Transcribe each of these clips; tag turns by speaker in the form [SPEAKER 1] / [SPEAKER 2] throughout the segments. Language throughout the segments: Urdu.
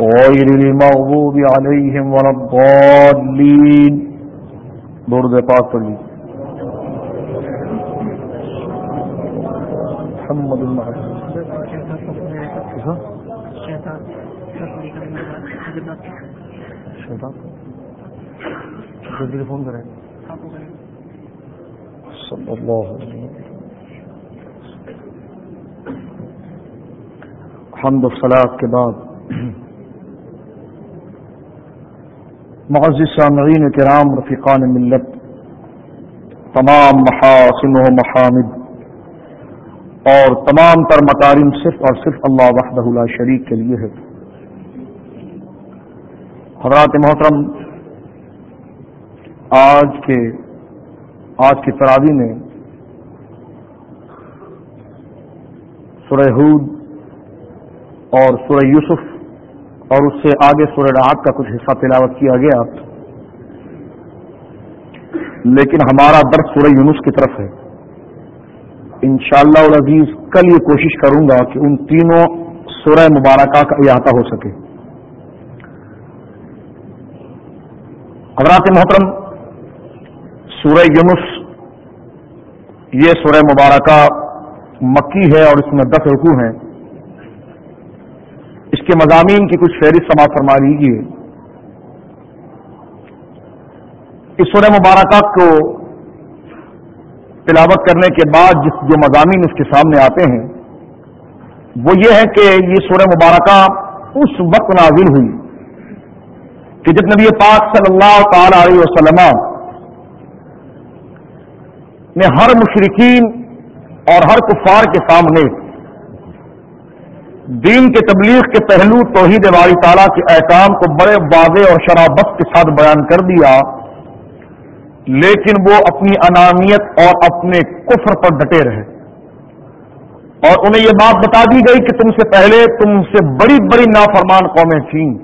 [SPEAKER 1] غير المغضوب عليهم ولا الضالين. درد پاک پڑھی محمد فون کریں. صلی اللہ علیہ وسلم. حمد و صلاح کے بعد معزز سامعین کرام، رفیقان ملت، تمام محاسن و محامد، اور تمام تر مکارم صرف اور صرف اللہ وحدہ لا شریک کے لیے ہے۔ حضرات محترم، آج کے آج کی تراوی میں سورہ ہود اور سورہ یوسف اور اس سے آگے سورہ رات کا کچھ حصہ تلاوت کیا گیا۔ لیکن ہمارا درد سورہ یونس کی طرف ہے۔ انشاءاللہ شاء عزیز کل یہ کوشش کروں گا کہ ان تینوں سورہ مبارکہ کا احاطہ ہو سکے۔ حضرات محترم، سورہ یونس، یہ سورہ مبارکہ مکی ہے اور اس میں دس رکو ہیں۔ اس کے مضامین کی کچھ فہرست سماعت فرما لیجیے اس سورہ مبارکہ کو تلاوت کرنے کے بعد جس جو مضامین اس کے سامنے آتے ہیں، وہ یہ ہے کہ یہ سورہ مبارکہ اس وقت نازل ہوئی کہ جب نبی پاک صلی اللہ تعالی علیہ وسلم نے ہر مشرقین اور ہر کفار کے سامنے دین کے تبلیغ کے پہلو توحید والی تعالیٰ کے احکام کو بڑے واضح اور شرابت کے ساتھ بیان کر دیا، لیکن وہ اپنی انامیت اور اپنے کفر پر ڈٹے رہے۔ اور انہیں یہ بات بتا دی گئی کہ تم سے پہلے تم سے بڑی بڑی نافرمان قومیں تھیں۔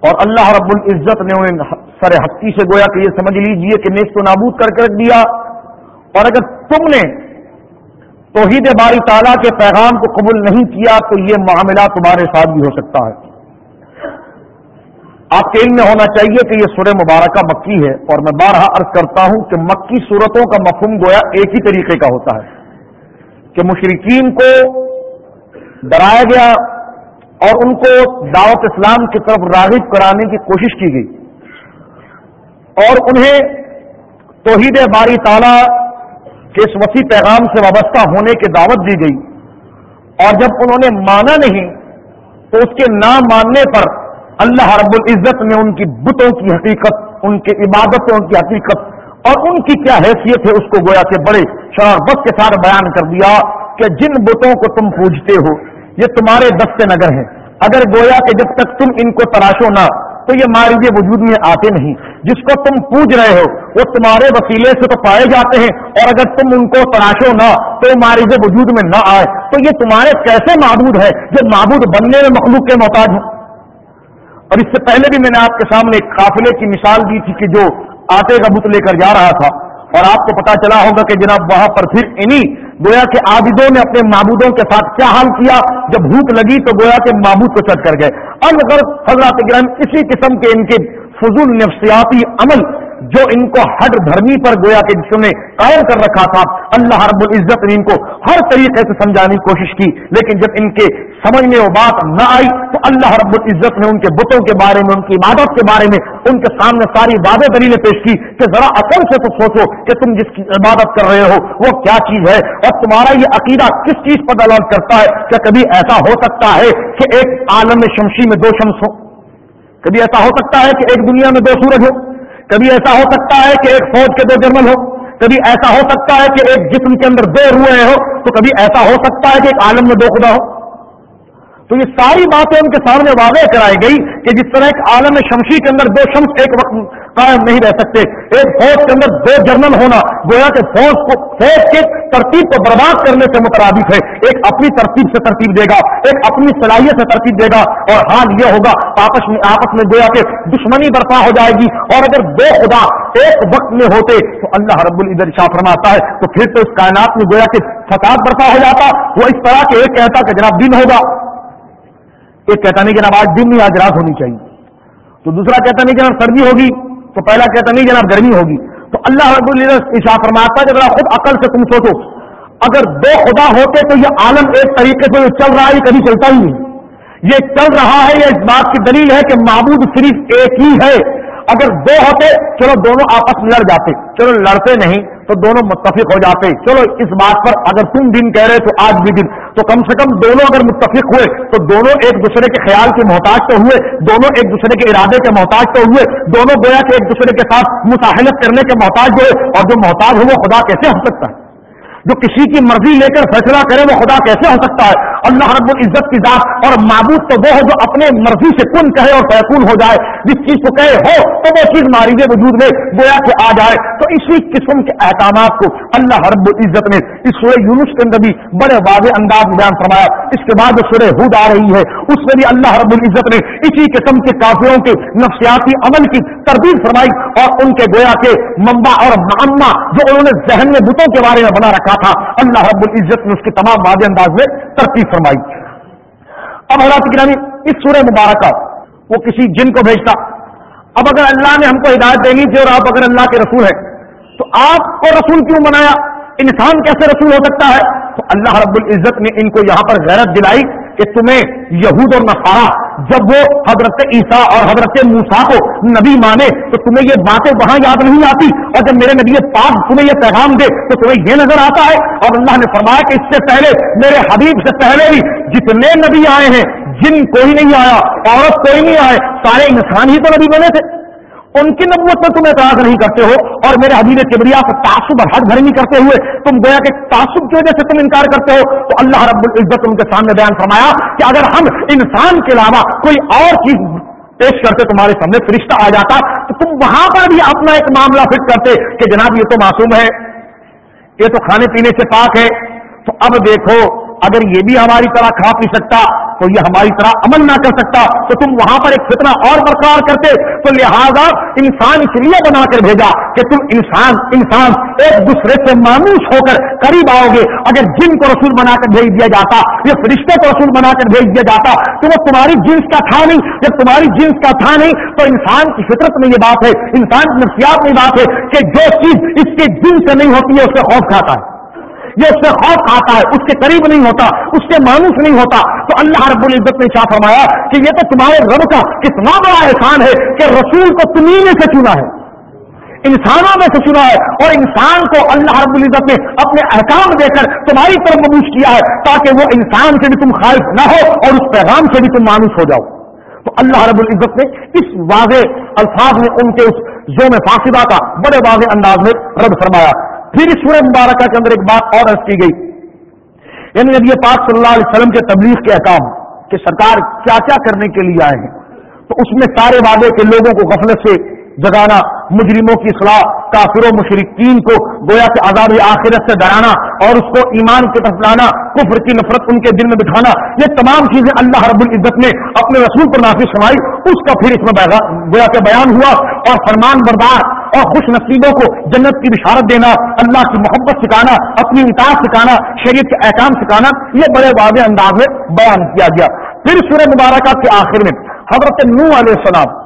[SPEAKER 1] اور اللہ رب العزت نے انہیں سر ہستی سے گویا کہ یہ سمجھ لیجیے کہ نیست و نابود کر کے رکھ دیا۔ اور اگر تم نے توحید باری تعالیٰ کے پیغام کو قبول نہیں کیا تو یہ معاملہ تمہارے ساتھ بھی ہو سکتا ہے۔ آپ کے علم میں ہونا چاہیے کہ یہ سورہ مبارکہ مکی ہے اور میں بارہ عرض کرتا ہوں کہ مکی صورتوں کا مفہوم گویا ایک ہی طریقے کا ہوتا ہے کہ مشرقین کو ڈرایا گیا اور ان کو دعوت اسلام کی طرف راغب کرانے کی کوشش کی گئی اور انہیں توحید باری تعالی کے اس وسیع پیغام سے وابستہ ہونے کی دعوت دی گئی۔ اور جب انہوں نے مانا نہیں، تو اس کے نہ ماننے پر اللہ رب العزت نے ان کی بتوں کی حقیقت، ان کی عبادتوں کی حقیقت اور ان کی کیا حیثیت ہے، اس کو گویا کہ بڑے شرارت کے ساتھ بیان کر دیا کہ جن بتوں کو تم پوجتے ہو، یہ تمہارے دستے نگر ہیں۔ اگر گویا کہ جب تک تم ان کو تراشو نہ تو یہ مارجے وجود میں آتے نہیں۔ جس کو تم پوج رہے ہو، وہ تمہارے وسیلے سے تو پائے جاتے ہیں۔ اور اگر تم ان کو تراشو نہ، تو مارجے وجود میں نہ آئے۔ تو یہ تمہارے کیسے معبود ہے جو معبود بننے میں مخلوق کے محتاج ہوں اور اس سے پہلے بھی میں نے آپ کے سامنے ایک قافلے کی مثال دی تھی کہ جو آٹے کا بت لے کر جا رہا تھا۔ اور آپ کو پتا چلا ہوگا کہ جناب وہاں پر پھر انہی گویا کے عابدوں نے اپنے معبودوں کے ساتھ کیا حال کیا؟ جب بھوک لگی تو گویا کے معبود کو چٹ کر گئے۔ اور اگر حضرات گرام اسی قسم کے ان کے فضول نفسیاتی عمل جو ان کو ہر دھرمی پر گویا کہ جس نے قائم کر رکھا تھا۔ اللہ رب العزت نے ان کو ہر طریقے سے سمجھانے کی کوشش کی، لیکن جب ان کے سمجھ میں وہ بات نہ آئی تو اللہ رب العزت نے ان کے بتوں کے بارے میں، ان کی عبادت کے بارے میں، ان کے سامنے ساری واضح دلیلیں پیش کی کہ ذرا اصل سے تو سوچو کہ تم جس کی عبادت کر رہے ہو، وہ کیا چیز ہے؟ اور تمہارا یہ عقیدہ کس چیز پر دلال کرتا ہے؟ کیا کبھی ایسا ہو سکتا ہے کہ ایک عالم شمشی میں دو شمس کبھی ایسا ہو سکتا ہے کہ ایک دنیا میں دو سورج ہو کبھی ایسا ہو سکتا ہے کہ ایک فوج کے دو جرمن ہو کبھی ایسا ہو سکتا ہے کہ ایک جسم کے اندر دو روئے ہو تو کبھی ایسا ہو سکتا ہے کہ ایک عالم میں دو خدا ہو تو یہ ساری باتیں ان کے سامنے واضح کرائی گئی کہ جس طرح ایک عالم شمشی کے اندر دو شمس ایک وقت قائم نہیں رہ سکتے، ایک فوج کے اندر دو جرنل ہونا، گویا کہ فوج کو، فوج کے ترتیب کو برباد کرنے سے مترادف ہے۔ ایک اپنی ترتیب سے ترتیب دے گا، ایک اپنی صلاحیت سے ترتیب دے گا۔ اور حال یہ ہوگا، آپس میں آپس میں گویا کہ دشمنی برپا ہو جائے گی۔ اور اگر دو خدا ایک وقت میں ہوتے تو اللہ رب العزت شاہ فرماتا ہے، تو پھر تو اس کائنات میں گویا کہ فساد برپا ہو جاتا۔ وہ اس طرح کے ایک کہتا کہ جناب دن ہوگا۔ ایک کہتا نہیں جناب آج دن نہیں آج رات ہونی چاہیے۔ تو دوسرا کہتا نہیں جناب سردی ہوگی، تو پہلا کہتا نہیں جناب گرمی ہوگی۔ تو اللہ رب الشا فرماتا ہے خود عقل سے تم سوچو۔ اگر دو خدا ہوتے تو یہ عالم ایک طریقے سے چل رہا ہے کبھی چلتا ہی نہیں۔ یہ چل رہا ہے، یہ اس بات کی دلیل ہے کہ معبود صرف ایک ہی ہے۔ اگر دو ہوتے، چلو دونوں آپس میں لڑ جاتے۔ چلو لڑتے نہیں۔ تو دونوں متفق ہو جاتے چلو، اس بات پر اگر تم دن کہہ رہے تو آج بھی دن تو کم سے کم دونوں اگر متفق ہوئے، تو دونوں ایک دوسرے کے خیال کے محتاج تو ہوئے، دونوں ایک دوسرے کے ارادے کے محتاج تو ہوئے، دونوں گویا کہ ایک دوسرے کے ساتھ مساحلت کرنے کے محتاج ہوئے، اور جو محتاج ہو وہ خدا کیسے ہو سکتا ہے؟ جو کسی کی مرضی لے کر فیصلہ کرے وہ خدا کیسے ہو سکتا ہے؟ اللہ رب العزت کی ذات اور معبود تو وہ ہے جو اپنے مرضی سے کن کہے اور فیقون ہو جائے۔ جس چیز کو کہے ہو تو وہ چیز ماری وجود میں گویا کہ آ جائے۔ تو اسی قسم کے احکامات کو اللہ رب العزت نے اس سورہ یونس کے اندر بھی بڑے واضح انداز میں بیان فرمایا۔ اس کے بعد جو سورہ ہود آ رہی ہے، اس میں بھی اللہ رب العزت نے اسی قسم کے کافروں کے نفسیاتی عمل کی تربیت فرمائی اور ان کے گویا کے ممبا اور معمہ جو انہوں نے ذہن میں بتوں کے بارے میں بنا رکھا تھا، اللہ رب العزت نے اس کے تمام واضح انداز میں ترتیب فرمائی۔ اب حضرات گرامی اس سورہ مبارکہ وہ کسی جن کو بھیجتا۔ اب اگر اللہ نے ہم کو ہدایت دینی تھی اور آپ اگر اللہ کے رسول ہیں، تو آپ کو رسول کیوں بنایا انسان کیسے رسول ہو سکتا ہے؟ تو اللہ رب العزت نے ان کو یہاں پر غیرت دلائی کہ تمہیں یہود اور نفارا جب وہ حضرت عیسیٰ اور حضرت موسا کو نبی مانے تو تمہیں یہ باتیں وہاں یاد نہیں آتی اور جب میرے نبی پاک تمہیں یہ پیغام دے تو تمہیں یہ نظر آتا ہے اور اللہ نے فرمایا کہ اس سے پہلے میرے حبیب سے پہلے بھی جتنے نبی آئے ہیں جن کوئی نہیں آیا، عورت کوئی نہیں آئے، سارے انسان ہی تو نبی بنے تھے۔ ان کی نبوت پر تم اعتراض نہیں کرتے ہو اور میرے حبیب کبریا کو تعصب اور حد بھرنی کرتے ہوئے تم گویا کہ تعصب کی وجہ سے تم انکار کرتے ہو تو اللہ رب العزت ان کے سامنے بیان فرمایا کہ اگر ہم انسان کے علاوہ کوئی اور چیز پیش کرتے تمہارے سامنے فرشتہ آ جاتا تو تم وہاں پر بھی اپنا ایک معاملہ فٹ کرتے کہ جناب یہ تو معصوم ہے، یہ تو کھانے پینے سے پاک ہے، تو اب دیکھو اگر یہ بھی ہماری طرح کھا پی سکتا تو یہ ہماری طرح عمل نہ کر سکتا تو تم وہاں پر ایک فتنہ اور برقرار کرتے تو لہذا انسان اس لیے بنا کر بھیجا کہ تم انسان انسان ایک دوسرے سے مانوس ہو کر قریب آؤ گے۔ اگر جن کو رسول بنا کر بھیج دیا جاتا، یا فرشتے کو رسول بنا کر بھیج دیا جاتا، تو وہ تمہاری جنس کا تھا نہیں۔ جب تمہاری جنس کا تھا نہیں، تو انسان کی فطرت میں یہ بات ہے، انسان کی نفسیات میں یہ بات ہے کہ جو چیز اس کے جن سے نہیں ہوتی ہے، اس سے خوف کھاتا ہے۔ یہ اس سے خوف آتا ہے، اس کے قریب نہیں ہوتا، اس کے مانوس نہیں ہوتا، تو اللہ رب العزت نے کیا فرمایا کہ یہ تو تمہارے رب کا کتنا بڑا احسان ہے کہ رسول کو تمہیں سے چنا ہے۔ انسانوں میں سے چنا ہے اور انسان کو اللہ رب العزت نے اپنے احکام دے کر تمہاری طرف مبوس کیا ہے تاکہ وہ انسان سے بھی تم خواہش نہ ہو اور اس پیغام سے بھی تم مانوس ہو جاؤ۔ تو اللہ رب العزت نے اس واضح الفاظ میں ان کے اس زوم فاصدہ کا بڑے واضح انداز میں رد فرمایا۔ پھر اس سورہ مبارکہ کے اندر ایک بات اور عرض کی گئی۔ یعنی نبی پاک صلی اللہ علیہ وسلم کے تبلیغ کے احکام کہ سرکار کیا کیا کرنے کے لیے آئے ہیں۔ تو اس میں سارے وعدے کے لوگوں کو غفلت سے جگانا، مجرموں کی اصلاح کافر و مشرقین کو گویا کے عذاب آخرت سے ڈرانا اور اس کو ایمان کے طرف لانا، کفر کی نفرت ان کے دل میں بٹھانا، یہ تمام چیزیں اللہ رب العزت نے اپنے رسول پر نافذ سنائی اس کا پھر اس میں گویا کے بیان ہوا اور فرمان بردار اور خوش نصیبوں کو جنت کی بشارت دینا، اللہ کی محبت سکھانا، اپنی اطاعت سکھانا، شریعت کے احکام سکھانا، یہ بڑے واضح انداز میں بیان کیا گیا۔ پھر سورہ مبارکہ کے آخر میں حضرت نو علیہ السلام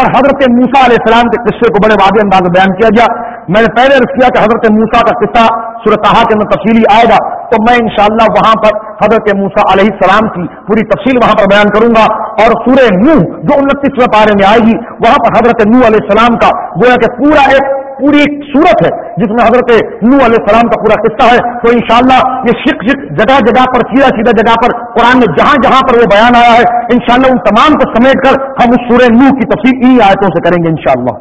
[SPEAKER 1] اور حضرت موسا علیہ السلام کے قصے کو بڑے واضح انداز میں بیان کیا گیا۔ میں نے پہلے رکھ کیا کہ حضرت موسا کا قصہ صورتحا کے اندر تفصیلی آئے گا، تو میں انشاءاللہ وہاں پر حضرت موسا علیہ السلام کی پوری تفصیل وہاں پر بیان کروں گا۔ اور سورہ نوح جو انتیسویں پارے میں آئے گی، وہاں پر حضرت نو علیہ السلام کا گویا کہ پورا ایک پوری ایک صورت ہے جس میں حضرت نو علیہ السلام کا پورا قصہ ہے۔ تو انشاءاللہ یہ شک شک جگہ جگہ پر، سیدھا سیدھا جگہ پر قرآن میں جہاں جہاں پر وہ بیان آیا ہے، انشاءاللہ ان تمام کو سمیٹ کر ہم اس سورہ نو کی تفصیل انہیں آیتوں سے کریں گے انشاءاللہ۔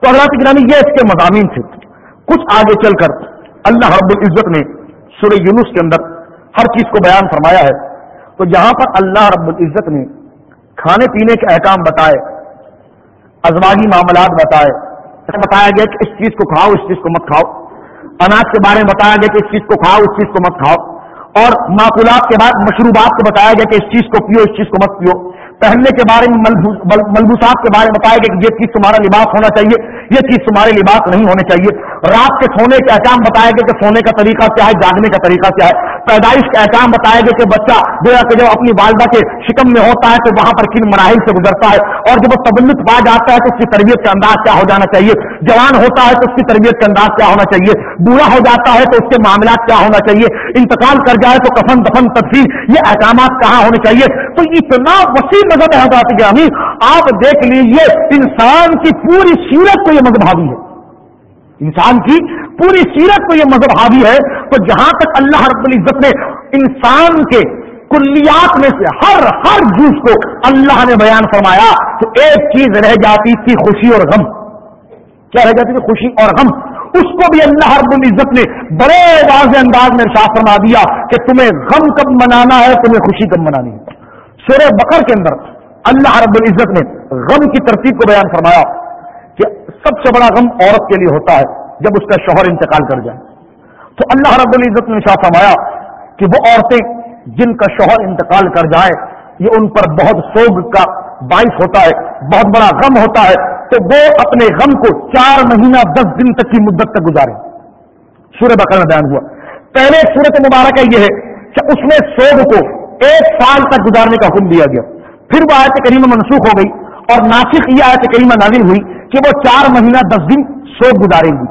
[SPEAKER 1] تو حضرات گرامی، یہ اس کے مضامین تھے۔ کچھ آگے چل کر اللہ رب العزت نے سورہ یونس کے اندر ہر چیز کو بیان فرمایا ہے۔ تو جہاں پر اللہ رب العزت نے کھانے پینے کے احکام بتائے، ازواجی معاملات بتائے بتایا گیا کہ اس چیز کو کھاؤ، اس چیز کو مت کھاؤ۔ اناج کے بارے میں بتایا گیا کہ اس چیز کو کھاؤ، اس چیز کو مت کھاؤ۔ اور معقولات کے بعد مشروبات کو بتایا گیا کہ اس چیز کو پیو، اس چیز کو مت پیو۔ پہننے کے بارے میں ملبوسات کے بارے میں بتایا گیا کہ یہ چیز تمہارا لباس ہونا چاہیے، یہ چیز تمہارے لباس نہیں ہونے چاہیے۔ رات کے سونے کے احکام بتایا گیا کہ سونے کا طریقہ کیا ہے، جاگنے کا طریقہ کیا ہے۔ پیدائش کا احکام بتایا گیا کہ بچہ جو ہے کہ جب اپنی والدہ کے شکم میں ہوتا ہے تو وہاں پر کن مراحل سے گزرتا ہے اور جب وہ تبلت پا جاتا ہے تو اس کی تربیت کا انداز کیا ہو جانا چاہیے؟ جوان ہوتا ہے تو اس کی تربیت کا انداز کیا ہونا چاہیے؟ بوڑھا ہو جاتا ہے تو اس کے معاملات کیا ہونا چاہیے؟ انتقال کر جائے تو کفن دفن تفصیل یہ احکامات کہاں ہونے چاہیے؟ تو اتنا وسیع مذہب ہے حضرات گرامی، آپ دیکھ لیجیے انسان کی پوری سیرت کو یہ مذہب حاوی ہے۔ انسان کی پوری سیرت کو یہ مذہب حاوی ہے تو جہاں تک اللہ رب العزت نے انسان کے کلیات میں سے ہر ہر جز کو اللہ نے بیان فرمایا تو ایک چیز رہ جاتی تھی خوشی اور غم۔ کیا رہ جاتی تھی؟ خوشی اور غم۔ اس کو بھی اللہ رب العزت نے بڑے واضح انداز میں ارشاد فرما دیا کہ تمہیں غم کب منانا ہے، تمہیں خوشی کب منانی ہے۔ سورہ بکر کے اندر اللہ رب العزت نے غم کی ترتیب کو بیان فرمایا کہ سب سے بڑا غم عورت کے لیے ہوتا ہے جب اس کا شوہر انتقال کر جائے۔ تو اللہ رب العزت نے شاہ فرمایا کہ وہ عورتیں جن کا شوہر انتقال کر جائے، یہ ان پر بہت سوگ کا باعث ہوتا ہے، بہت بڑا غم ہوتا ہے، تو وہ اپنے غم کو چار مہینہ، دس دن تک کی مدت تک گزارے سورہ بکر میں بیان ہوا۔ پہلے سورت مبارکہ یہ ہے کہ اس میں سوگ کو ایک سال تک گزارنے کا حکم دیا گیا۔ پھر وہ آیت کریمہ منسوخ ہو گئی اور ناسک یہ آیت کریمہ نازل ہوئی کہ وہ چار مہینہ، دس دن سوگ گزاریں گی۔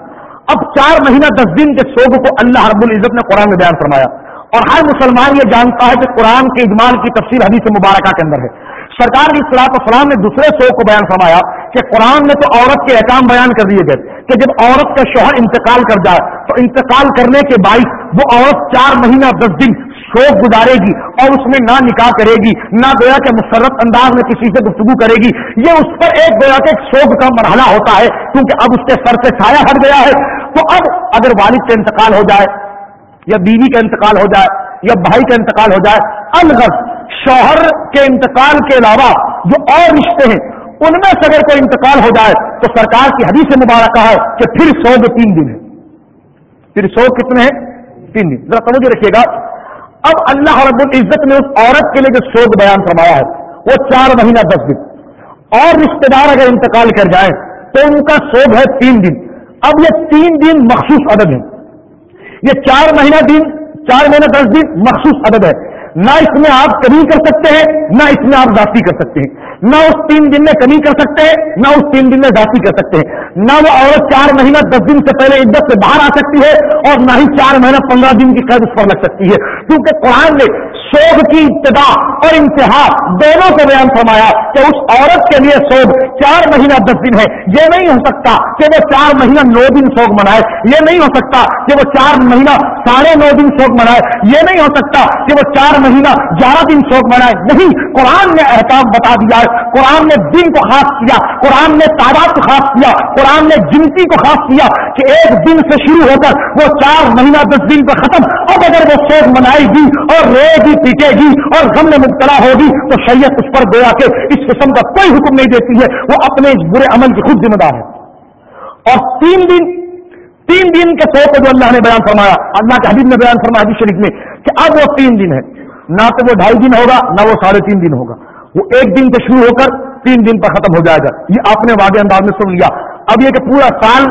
[SPEAKER 1] اب چار مہینہ دس دن کے سوگ کو اللہ رب العزت نے قرآن میں بیان فرمایا اور ہر مسلمان یہ جانتا ہے کہ قرآن کے اجمال کی تفصیل حدیث مبارکہ کے اندر ہے۔ سرکار کی صلاح السلام نے دوسرے سو کو بیان فرمایا کہ قرآن نے تو عورت کے احکام بیان کر دیے گئے کہ جب عورت کا شوہر انتقال کر جائے تو انتقال کرنے کے باعث وہ عورت چار مہینہ دس دن شوق گزارے گی اور اس میں نہ نکاح کرے گی، نہ گویا کہ مسرت انداز میں کسی سے گفتگو کرے گی۔ یہ اس پر ایک گویا کے شوق کا مرحلہ ہوتا ہے، کیونکہ اب اس کے سر سے چھایا ہٹ گیا ہے۔ تو اب اگر والد کا انتقال ہو جائے، یا بیوی کا انتقال ہو جائے، یا بھائی کا انتقال ہو جائے، الغرض شوہر کے انتقال کے علاوہ جو اور رشتے ہیں، ان میں سے اگر کوئی انتقال ہو جائے، تو سرکار کی حدیث مبارکہ ہے کہ پھر سو دو تین دن ہے۔ پھر سو کتنے ہیں؟ تین دن۔ ذرا سمجھ رکھیے گا۔ اب اللہ رب العزت نے اس عورت کے لیے جو سوگ بیان فرمایا ہے، وہ چار مہینہ دس دن۔ اور رشتے دار اگر انتقال کر جائیں تو ان کا سوگ ہے تین دن۔ اب یہ تین دن مخصوص عدد ہے۔ یہ چار مہینہ دن، چار مہینہ دس دن مخصوص عدد ہے۔ نہ اس میں آپ کمی کر سکتے ہیں، نہ اس میں آپ ذاتی کر سکتے ہیں۔ نہ اس تین دن میں کمی کر سکتے ہیں، نہ اس تین دن میں ذاتی کر سکتے ہیں۔ نہ وہ عورت چار مہینہ دس دن سے پہلے عدت سے باہر آ سکتی ہے اور نہ ہی چار مہینہ پندرہ دن کی قید اس پر لگ سکتی ہے۔ کیونکہ قرآن نے سوگ کی ابتدا اور انتہا دونوں کو بیان فرمایا کہ اس عورت کے لیے سوگ چار مہینہ دس دن ہے۔ یہ نہیں ہو سکتا کہ وہ چار مہینہ نو دن سوگ منائے۔ یہ نہیں ہو سکتا کہ وہ چار مہینہ ساڑھے نو دن سوگ منائے۔ یہ نہیں ہو سکتا کہ وہ چار مہینہ گیارہ دن سوگ منائے۔ نہیں، قرآن نے احتام بتا دیا ہے۔ قرآن نے دن کو خاص کیا۔ قرآن نے تعداد کو خاص کیا۔ قرآن نے گنتی کو خاص کیا کہ ایک دن سے شروع ہو کر وہ چار مہینہ دس دن پہ ختم۔ اب اگر وہ سوگ منائے گی اور روئے گی پیٹے گی اور غم میں مبتلا ہوگی تو شریعت اس پر گویا کہ اس قسم کا کوئی حکم نہیں دیتی ہے۔ وہ اپنے اس برے عمل کی خود ذمہ دار ہے۔ اور تین دن تین دن کے سو کو جو اللہ نے بیان فرمایا، اللہ کے حبیب نے بیان فرمایا حدیث شریف میں کہ اب وہ تین دن ہے نہ تو وہ ڈھائی دن ہوگا، نہ وہ ساڑھے تین دن ہوگا۔ وہ ایک دن سے شروع ہو کر تین دن پر ختم ہو جائے گا۔ یہ آپ نے واضح انداز میں سن لیا۔ اب یہ کہ پورا سال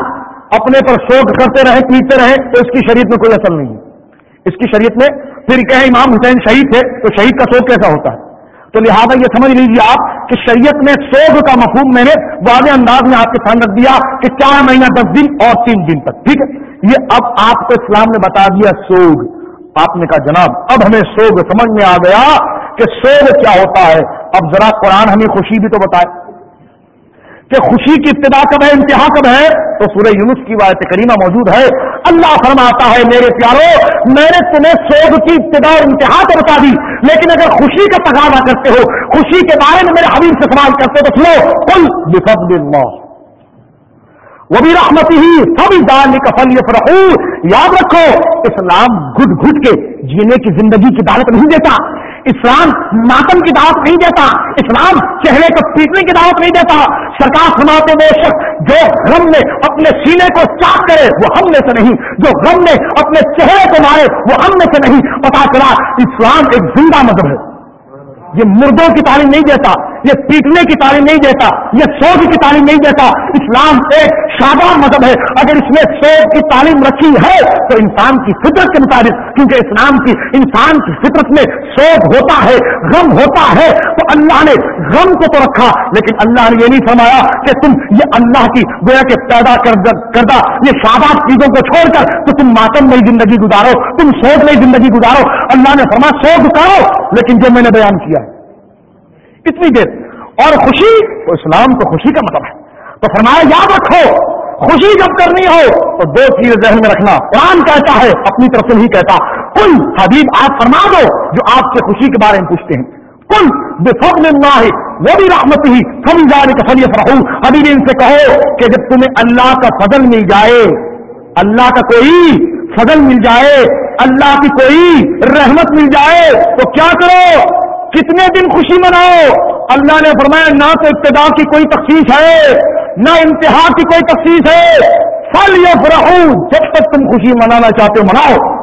[SPEAKER 1] اپنے پر شوق کرتے رہے پیتے رہے تو اس کی شریعت میں کوئی اثر نہیں ہے۔ اس کی شریعت میں پھر کہ امام حسین شہید تھے، تو شہید کا شوق کیسا ہوتا ہے؟ تو لہٰذا یہ سمجھ لیجیے آپ کہ شریعت میں سوگ کا مفہوم میں نے واضح انداز میں آپ کے سامنے رکھ دیا کہ چار مہینہ دس دن اور تین دن تک، ٹھیک ہے؟ یہ اب آپ کو اسلام نے بتا دیا سوگ آپ نے کہا جناب اب ہمیں سوگ سمجھ میں آ گیا کہ سوگ کیا ہوتا ہے۔ اب ذرا قرآن ہمیں خوشی بھی تو بتائے۔ کہ خوشی کی ابتدا کب ہے، انتہا کب ہے؟ تو سورہ یونس کی وایت کریمہ موجود ہے۔ اللہ فرماتا ہے، میرے پیارو، میں نے تمہیں سوگ کی ابتدا اور انتہا تو بتا دی، لیکن اگر خوشی کا تقاضا کرتے ہو، خوشی کے بارے میں میرے حبیب سے سوال کرتے تو سنو کل بفضل اللہ۔ وہ بھی رحمتی ہی سبھی دال کا فل یاد رکھو، اسلام گھٹ گھٹ کے جینے کی زندگی کی دعوت نہیں دیتا، اسلام ماتم کی دعوت نہیں دیتا، اسلام چہرے کو پیٹنے کی دعوت نہیں دیتا۔ سرکار سناتے وہ شخص جو غم میں اپنے سینے کو چاک کرے، وہ ہم میں سے نہیں۔ جو غم میں اپنے چہرے کو مارے، وہ ہم میں سے نہیں۔ پتا چلا، اسلام ایک زندہ مذہب ہے۔ یہ مردوں کی تعلیم نہیں دیتا یہ پیٹنے کی تعلیم نہیں دیتا، یہ سوچ کی تعلیم نہیں دیتا۔ اسلام ایک شاداب مذہب ہے۔ اگر اس میں سوچ کی تعلیم رکھی ہے تو انسان کی فطرت کے مطابق، کیونکہ اسلام کی انسان کی فطرت میں سوچ ہوتا ہے، غم ہوتا ہے، تو اللہ نے غم کو تو رکھا۔ لیکن اللہ نے یہ نہیں فرمایا کہ تم یہ اللہ کی گویا کے پیدا کردہ یہ شاداب چیزوں کو چھوڑ کر تو تم ماتم میں زندگی گزارو، تم سوچ میں زندگی گزارو۔ اللہ نے فرما سوچ کرو لیکن جو میں نے بیان کیا اتنی دیر؟ اور خوشی، تو اسلام تو خوشی کا مطلب ہے۔ تو فرمایا، یاد رکھو، خوشی جب کرنی ہو، تو دو چیز ذہن میں رکھنا۔ قرآن کہتا ہے، اپنی طرف سے نہیں کہتا۔ کل حبیب، آپ فرما دو جو آپ سے خوشی کے بارے میں پوچھتے ہیں۔ کل بے فضل اللہ ہے وہ بھی رحمت ہی سب جانے کا فلیف رہوں حبیب، ان سے کہو کہ جب تمہیں اللہ کا فضل مل جائے، اللہ کا کوئی فضل مل جائے، اللہ کی کوئی رحمت مل جائے، تو کیا کرو؟ کتنے دن خوشی مناؤ؟ اللہ نے فرمایا، نہ تو ابتدا کی کوئی تخصیص ہے، نہ انتہا کی کوئی تخصیص ہے۔ پھل یا جب تک تم خوشی منانا چاہتے ہو، مناؤ۔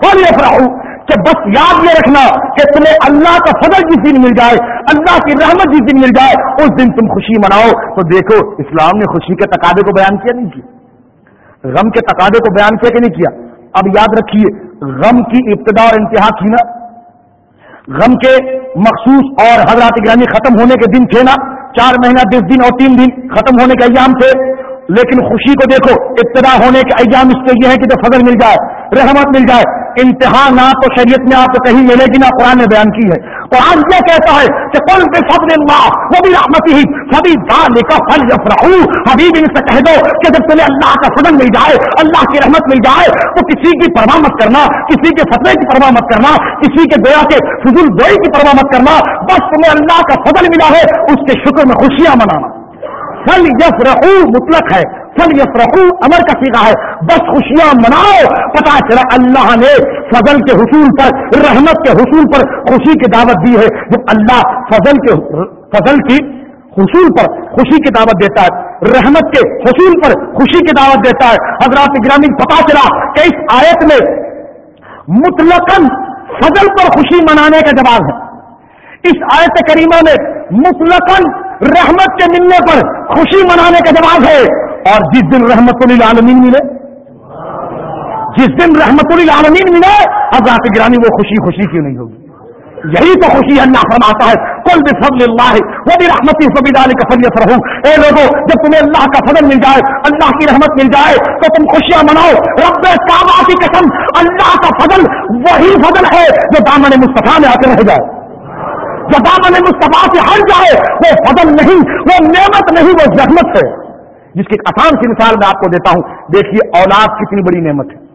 [SPEAKER 1] پھل یا کہ بس یاد یہ رکھنا کہ تمہیں اللہ کا فضل جس دن مل جائے، اللہ کی رحمت جس دن مل جائے، اس دن تم خوشی مناؤ۔ تو دیکھو، اسلام نے خوشی کے تقاضے کو بیان کیا نہیں کیا؟ غم کے تقاضے کو بیان کیا کہ نہیں کیا؟ اب یاد رکھیے، غم کی ابتدا اور انتہا کی نا غم کے مخصوص اور حضرات گرامی ختم ہونے کے دن تھے نا؟ چار مہینہ، دس دن اور تین دن ختم ہونے کے ایام تھے۔ لیکن خوشی کو دیکھو، ابتدا ہونے کے ایام اس کے یہ ہے کہ جو فضل مل جائے۔ رحمت مل جائے۔ انتہا نہ تو شریعت میں آپ کو کہیں ملے گی، نہ قرآن نے بیان کی ہے۔ قرآن یہ کہتا ہے کہ کل بے فضل اللہ وہ بھی رحمت ہی سبھی دال کا پھل یفرحو حبیب، ان سے کہہ دو کہ جب تمہیں اللہ کا فضل مل جائے، اللہ کی رحمت مل جائے، تو کسی کی پرواہ مت کرنا، کسی کے فتوے کی پرواہ مت کرنا، کسی کے دیا کے فضول گوئی کی پرواہ مت کرنا۔ بس تمہیں اللہ کا فضل ملا ہے، اس کے شکر میں خوشیاں منانا۔ فل یف مطلق ہے۔ فل یف امر کا سیکھا ہے۔ بس خوشیاں مناؤ۔ پتا چلا اللہ نے فضل کے حصول پر، رحمت کے حصول پر خوشی کی دعوت دی ہے۔ جب اللہ فضل کے، فضل کی حصول پر خوشی کی دعوت دیتا ہے، رحمت کے حصول پر خوشی کی دعوت دیتا ہے۔ حضرات گرامی پتا چلا کہ اس آیت میں مطلق فضل پر خوشی منانے کا جواب ہے۔ اس آیت کریمہ میں مطلق رحمت کے ملنے پر خوشی منانے کا جواب ہے اور جس دن رحمت العالمین ملے، جس دن رحمت العالمین ملے، اب رات گرانی وہ خوشی خوشی کیوں نہیں ہوگی؟ یہی تو خوشی اللہ فرماتا ہے کل بھی فضل اللہ ہے وہ بھی رحمتی سبھی ڈالے کا فلیت رہوں اے لوگوں جب تمہیں اللہ کا فضل مل جائے، اللہ کی رحمت مل جائے، تو تم خوشیاں مناؤ۔ رب کعبہ کی قسم، اللہ کا فضل وہی فضل ہے جو دامن مصطفیٰ میں آ کے رہ جائے۔ جو دامن مصطفیٰ سے ہٹ جائے، وہ فضل نہیں، وہ نعمت نہیں، وہ زحمت ہے۔ جس کی آسان سی مثال میں آپ کو دیتا ہوں، دیکھیے اولاد کتنی بڑی نعمت ہے۔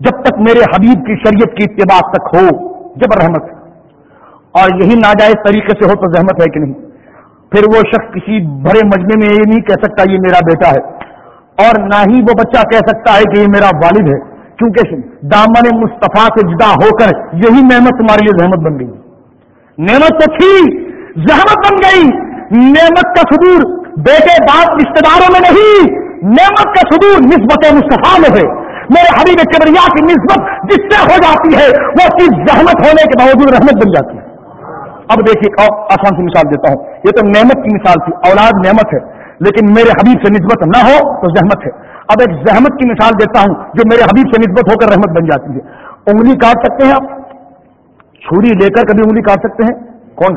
[SPEAKER 1] جب تک میرے حبیب کی شریعت کی اتباع تک ہو، جب رحمت ہے۔ اور یہی ناجائز طریقے سے ہو تو زحمت ہے کہ نہیں۔ پھر وہ شخص کسی بڑے مجمے میں یہ نہیں کہہ سکتا یہ میرا بیٹا ہے۔ اور نہ ہی وہ بچہ کہہ سکتا ہے کہ یہ میرا والد ہے۔ کیونکہ دامن مصطفیٰ سے جدا ہو کر یہی نعمت تمہارے لیے زحمت بن گئی۔ نعمت تو تھی، زحمت بن گئی۔ نعمت کا صدور بیٹے باپ رشتے داروں میں نہیں، نعمت کا صدور نسبت مصطفیٰ میں ہے۔ میرے حبیب کبریا کی نسبت جس سے ہو جاتی ہے، وہ چیز زحمت ہونے کے باوجود رحمت بن جاتی ہے۔ اب دیکھیے آسان سی مثال دیتا ہوں۔ یہ تو نعمت کی مثال تھی، اولاد نعمت ہے۔ لیکن میرے حبیب سے نسبت نہ ہو تو زحمت ہے۔ اب ایک زحمت کی مثال دیتا ہوں جو میرے حبیب سے نسبت ہو کر رحمت بن جاتی ہے۔ انگلی کاٹ سکتے ہیں آپ؟ چھری لے کر کبھی انگلی کاٹ سکتے ہیں؟ کون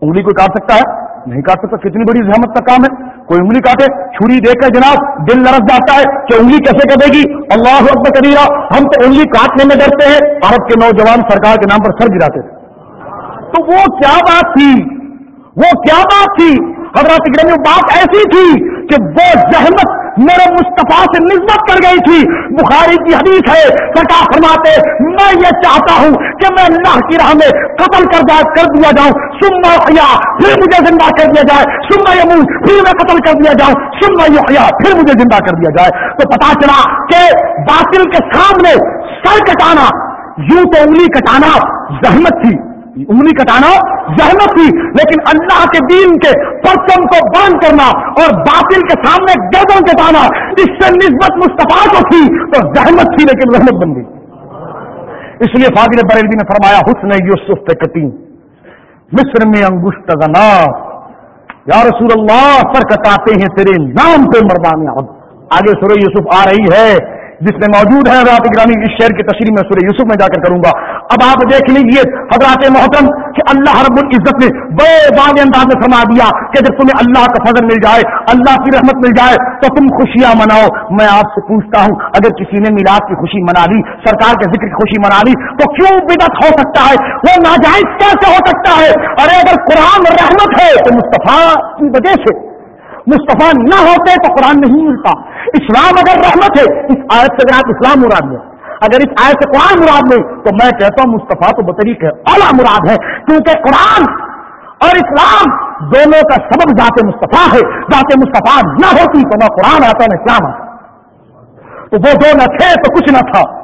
[SPEAKER 1] انگلی کو کاٹ سکتا ہے؟ نہیں کاٹ سکتا، کتنی بڑی زحمت کا کام ہے؟ کوئی انگلی کاٹے، چھری دے کر جناب دل لرس جاتا ہے کہ انگلی کیسے کرے گی؟ اللہ اکبر کبیرا ہم تو انگلی کاٹنے میں ڈرتے ہیں، عرب کے نوجوان سرکار کے نام پر سر گراتے تھے۔ تو وہ کیا بات تھی؟ وہ کیا بات تھی؟ حضرات گرمی بات ایسی تھی کہ وہ زحمت میرے مصطفیٰ سے نسبت کر گئی تھی۔ بخاری کی حدیث ہے سرکار فرماتے، میں یہ چاہتا ہوں کہ میں اللہ کی راہ میں قتل کر جائے کر دیا جاؤں۔ سما حیا پھر مجھے زندہ کر دیا جائے۔ سما یمون پھر میں قتل کر دیا جاؤں۔ سما حیا پھر مجھے زندہ کر دیا جائے۔ تو پتا چلا کہ باطل کے سامنے سر کٹانا، یوں تو انگلی کٹانا زحمت تھی۔ انگلی کٹانا زحمت تھی، لیکن اللہ کے دین کے پرچم کو بند کرنا اور باطل کے سامنے گردن کٹانا اس سے نسبت مستفا کو تھی تو زحمت تھی، لیکن رحمت بن گئی۔ اس لیے فاضل بریلوی نے فرمایا، حسن یوسف کٹی، مصر میں انگوشت گنا یا رسول اللہ، پر کٹاتے ہیں تیرے نام پہ مردان آگے سورہ یوسف آ رہی ہے۔ جس میں موجود ہے حضرات گرامی اس شہر کی تشریح میں سورہ یوسف میں جا کر کروں گا۔ اب آپ دیکھ لیجیے حضرات محترم کہ اللہ رب العزت نے بڑے باغ انداز میں فرما دیا کہ جب تمہیں اللہ کا فضل مل جائے، اللہ کی رحمت مل جائے، تو تم خوشیاں مناؤ۔ میں آپ سے پوچھتا ہوں، اگر کسی نے میلاد کی خوشی منا لی، سرکار کے ذکر کی خوشی منا لی، تو کیوں بدت ہو سکتا ہے؟ وہ ناجائز کیسے ہو سکتا ہے؟ ارے، اگر قرآن رحمت ہے، تو مصطفیٰ کی وجہ سے مصطفیٰ نہ ہوتے تو قرآن نہیں ملتا۔ اسلام اگر رحمت ہے، اس آیت سے اگر آپ اسلام مراد لیں اگر اس آیت سے قرآن مراد لیں تو میں کہتا ہوں مصطفیٰ تو بطریق ہے اولا مراد ہے، کیونکہ قرآن اور اسلام دونوں کا سبب ذات مصطفیٰ ہے۔ ذات مصطفیٰ نہ ہوتی تو نہ قرآن آتا، نہ اسلام آتا۔ تو وہ جو نہ تھے تو کچھ نہ تھا۔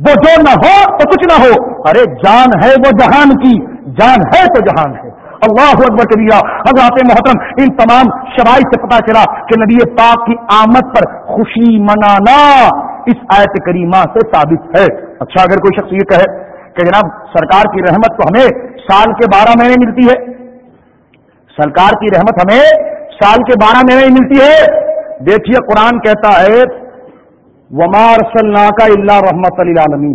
[SPEAKER 1] وہ جو نہ ہو تو کچھ نہ ہو۔ ارے جان ہے وہ جہان کی، جان ہے تو جہان ہے۔ اللہ اکبر کبیرہ حضرات محترم، ان تمام شرائط سے پتا چلا کہ نبی پاک کی آمد پر خوشی منانا اس آیت کریمہ سے ثابت ہے. اچھا اگر کوئی شخص یہ کہے کہ جناب، سرکار کی رحمت تو ہمیں سال کے بارہ مہینے ملتی ہے. سرکار کی رحمت ہمیں سال کے بارہ مہینے ملتی ہے. دیکھیے، قرآن کہتا ہے ومار صلاح کا اللہ رحمت عالمین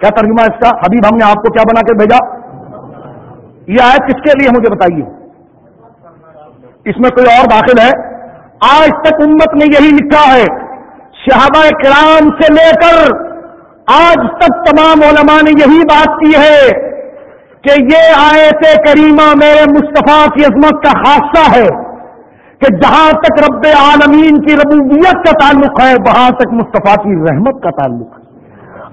[SPEAKER 1] کیا ترجمہ اس کا؟ حبیب، ہم نے آپ کو کیا بنا کے بھیجا؟ یہ آیت کس کے لیے مجھے بتائیے؟ اس میں کوئی اور داخل ہے؟ آج تک امت نے یہی لکھا ہے، صحابہ کرام سے لے کر آج تک تمام علماء نے یہی بات کی ہے کہ یہ آیت کریمہ میرے مصطفیٰ کی عظمت کا حادثہ ہے کہ جہاں تک رب عالمین کی ربوبیت کا تعلق ہے، وہاں تک مصطفیٰ کی رحمت کا تعلق ہے۔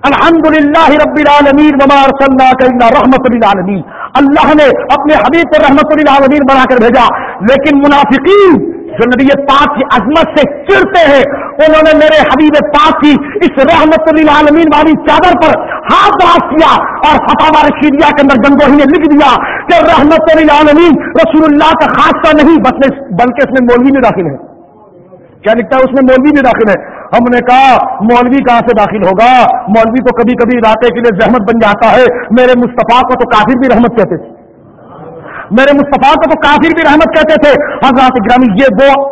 [SPEAKER 1] الحمد للہ رب العالمین ممار صلاح رحمت العالمین اللہ نے اپنے حبیب کو رحمت العالمین بنا کر بھیجا۔ لیکن منافقین جو نبی پاک کی عظمت سے چڑتے ہیں، انہوں نے میرے حبیب پاک کی اس رحمت العالمین والی چادر پر ہاتھ دراز کیا اور فتح رشیدیا کے اندر گنگوہی نے لکھ دیا کہ رحمت العالمین رسول اللہ کا خاصہ نہیں بلکہ اس میں مولوی میں داخل ہے کیا لکھتا ہے؟ اس میں مولوی بھی داخل ہے۔ ہم نے کہا، مولوی کہاں سے داخل ہوگا؟ مولوی تو کبھی کبھی علاقے کے لیے زحمت بن جاتا ہے۔ میرے مصطفیٰ کو تو کافر بھی رحمت کہتے تھے۔ میرے مصطفیٰ کو تو کافر بھی رحمت کہتے تھے۔ حضرات گرامی، یہ وہ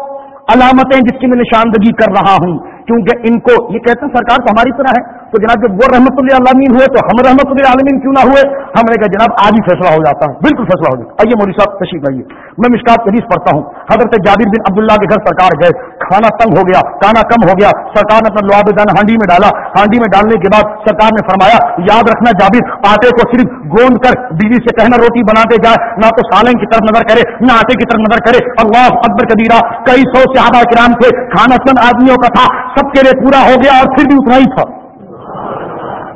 [SPEAKER 1] علامتیں جس کی میں نشاندگی کر رہا ہوں۔ کیونکہ ان کو یہ کہتے ہیں سرکار تو ہماری طرح ہے، تو جناب جب وہ رحمت اللہ عالمین ہوئے تو ہم رحمت اللہ عالمین کیوں نہ ہوئے؟ ہم نے کہا جناب آج ہی فیصلہ ہو جاتا ہے۔ بالکل فیصلہ ہو جاتا آئیے مودی صاحب، تشریف آئیے میں مشکات حدیث پڑھتا ہوں۔ حضرت جابر بن عبداللہ کے گھر سرکار گئے۔ کھانا تنگ ہو گیا، کھانا کم ہو گیا۔ سرکار نے اپنا لواب دانا ہانڈی میں ڈالا۔ ہانڈی میں ڈالنے کے بعد سرکار نے فرمایا، یاد رکھنا جابر، آٹے کو صرف گوند کر بیوی سے کہنا روٹی بناتے جائے، نہ تو سالن کی طرف نظر کرے، نہ آٹے کی طرف نظر کرے۔ اللہ اکبر کبیرہ، کئی سو صحابہ کرام تھے۔ کھانا چند آدمیوں کا تھا۔ سب کے لیے پورا ہو گیا اور پھر بھی اتنا ہی تھا۔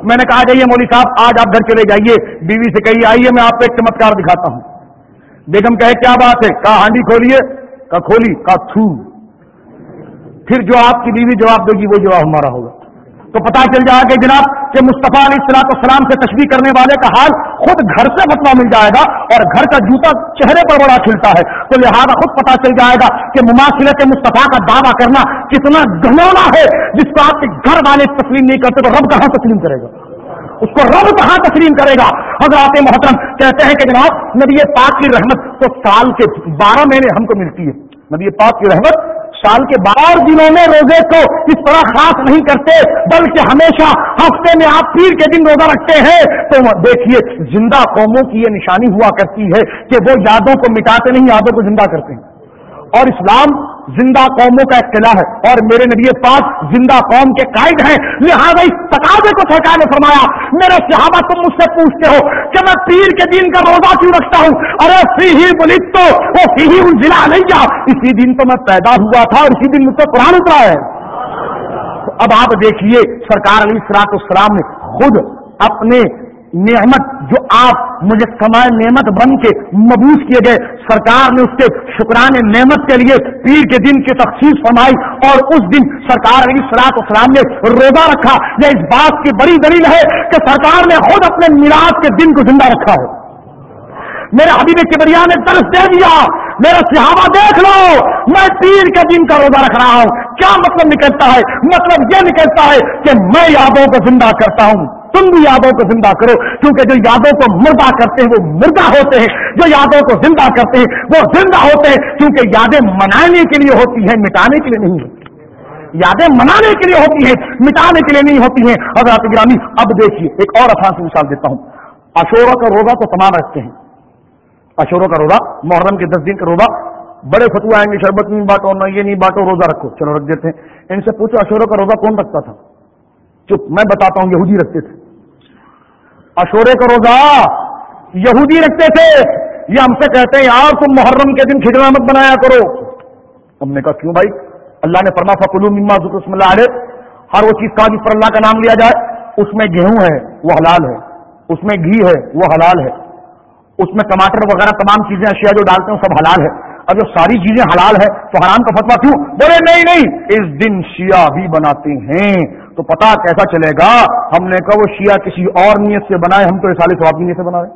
[SPEAKER 1] میں نے کہا جائیے مولوی صاحب، آج آپ گھر چلے جائیے۔ بیوی سے کہیے، آئیے، میں آپ کو ایک چمتکار دکھاتا ہوں۔ بیگم کہے، کیا بات ہے؟ کہا، ہانڈی کھولیے۔ کہا، کھولی۔ کہا، تھو۔ پھر جو آپ کی بیوی جواب دے گی، وہ جواب ہمارا ہوگا۔ تو پتا چل جائے گا جناب کہ مصطفیٰ علیہ السلاط السلام سے تشریح کرنے والے کا حال خود گھر سے فتوا مل جائے گا اور گھر کا جوتا چہرے پر بڑا کھلتا ہے۔ تو لہذا خود پتا چل جائے گا کہ مماثلت مصطفیٰ کا دعویٰ کرنا کتنا گھنونا ہے، جس کو آپ کے گھر والے تسلیم نہیں کرتے تو رب کہاں تسلیم کرے گا؟ اس کو رب کہاں تسلیم کرے گا؟ حضرات محترم کہتے ہیں کہ جناب نبی پاک کی رحمت تو سال کے بارہ مہینے ہم کو ملتی ہے۔ نبی پاک کی رحمت سال کے بارہ دنوں میں روزے کو اس طرح خاص نہیں کرتے، بلکہ ہمیشہ ہفتے میں آپ پیر کے دن روزہ رکھتے ہیں۔ تو دیکھیے، زندہ قوموں کی یہ نشانی ہوا کرتی ہے کہ وہ یادوں کو مٹاتے نہیں، یادوں کو زندہ کرتے ہیں۔ اور اسلام زندہ قوموں کا ایک قلعہ ہے اور میرے نبی پاک زندہ قوم کے قائد ہیں۔ لہٰذا اس تقاضے کو سرکار نے فرمایا، میرے صحابہ تم مجھ سے پوچھتے ہو کہ میں پیر کے دن کا روزہ کیوں رکھتا ہوں؟ ارے، فی ہی بلت تو، وہ فی ہی ضلع نہیں جا اسی دن تو میں پیدا ہوا تھا اور اسی دن مجھ سے قرآن اترا ہے۔ اب آپ دیکھیے، سرکار علی سراط السلام نے خود اپنے نعمت جو آپ مجھے کمائے نعمت بن کے مبوس کیے گئے، سرکار نے اس کے شکران نعمت کے لیے پیر کے دن کی تخصیص فرمائی اور اس دن سرکار علی سلاط اسلام نے روزہ رکھا۔ یہ اس بات کی بڑی دلیل ہے کہ سرکار نے خود اپنے میراث کے دن کو زندہ رکھا ہے۔ میرے حبیب کبریا نے درس دے دیا، میرا صحابہ دیکھ لو، میں پیر کے دن کا روزہ رکھ رہا ہوں۔ کیا مطلب نکلتا ہے؟ مطلب یہ نکلتا ہے کہ میں یادوں کو زندہ کرتا ہوں۔ تم بھی یادوں کو زندہ کرو، کیونکہ جو یادوں کو مردہ کرتے ہیں وہ مردہ ہوتے ہیں۔ جو یادوں کو زندہ کرتے ہیں وہ زندہ ہوتے ہیں، کیونکہ یادیں منانے کے لیے ہوتی ہیں، مٹانے کے لیے نہیں ہوتی۔ یادیں منانے کے لیے ہوتی ہیں، مٹانے کے لیے نہیں ہوتی ہیں۔ اگر گرامی، اب دیکھیے، ایک اور آسان سے مثال دیتا ہوں۔ اشوروں کا روزہ تو تمام رکھتے ہیں۔ اشوروں کا روزہ، محرم کے دس دن کا روزہ۔ بڑے فتو آئیں گے، شربت نہیں بانٹو، نہ یہ نہیں بانٹو، روزہ رکھو۔ چلو، رکھ دیتے ہیں۔ ان سے پوچھو اشوروں کا روزہ کون رکھتا تھا؟ چپ، میں بتاتا ہوں، یہودی رکھتے تھے۔ اشورے کا روزہ یہودی رکھتے تھے، یہ ہم سے کہتے ہیں، یار تم محرم کے دن کھجڑا مت بنایا کرو۔ ہم نے کہا، کیوں بھائی؟ اللہ نے فرما فکلو مما ذکر اللہ علیہ ہر وہ چیز کا جس پر اللہ کا نام لیا جائے، اس میں گیہوں ہے، وہ حلال ہے۔ اس میں گھی ہے، وہ حلال ہے۔ اس میں ٹماٹر وغیرہ تمام چیزیں، اشیاء جو ڈالتے ہیں، سب حلال ہے۔ اب جو ساری چیزیں حلال ہے تو حرام کا فتوا کیوں؟ بولے، نہیں نہیں، اس دن شیعہ بھی بناتے ہیں۔ تو پتا کیسا چلے گا؟ ہم نے کہا وہ شیعہ کسی اور نیت سے بنائے، ہم تو سال سواب نیت سے بنائے۔